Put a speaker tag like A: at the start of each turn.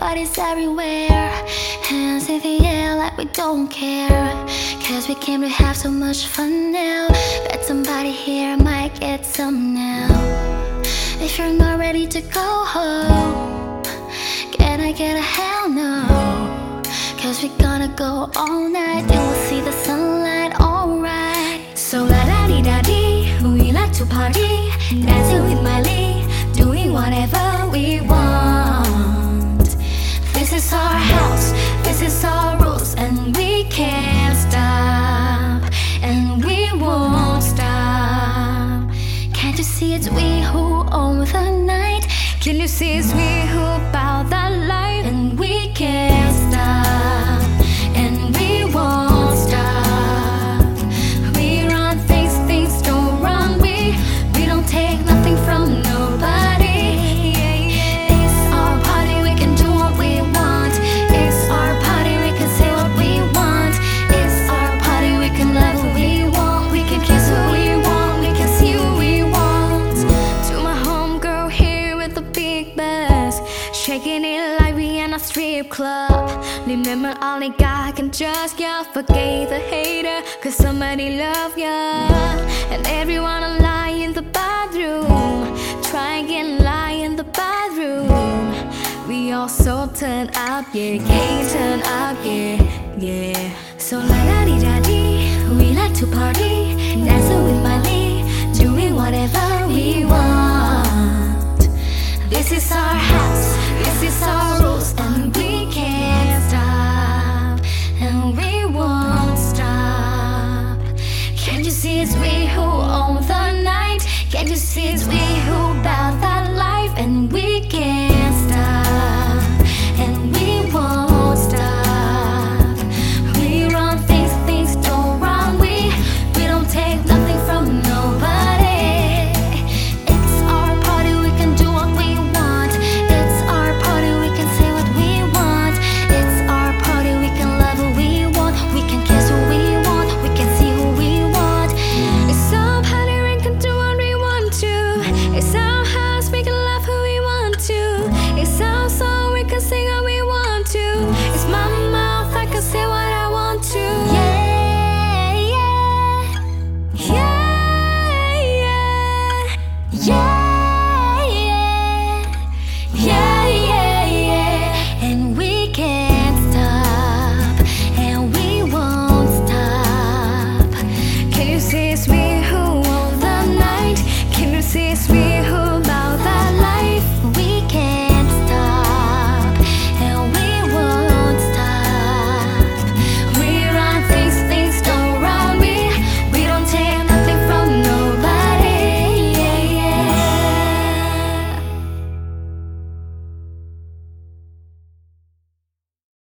A: parties everywhere. Hands in the air like we don't care. Cause we came to have so much fun now. Bet somebody here might get some now. If you're not ready to go home, can I get a hell no? Cause we're gonna go all night and we'll see the sunlight alright. So la da di da di, we like to party, dancing with Miley, doing whatever we want. Is our house, this is our rules, and we can't stop, and we won't stop. Can't you see it's we who own the night? Can you see it's we who bow the light? Shaking it like we in a strip club. Remember, only God can judge ya. Forget the hater, cause somebody love ya. And everyone lie in the bathroom. Try again, lie in the bathroom. We all so turn up, yeah, can't turn up, yeah, yeah. So la da di da di, we like to party, dancing with Miley, see it's we who own the night? Can't you see it's we who bow that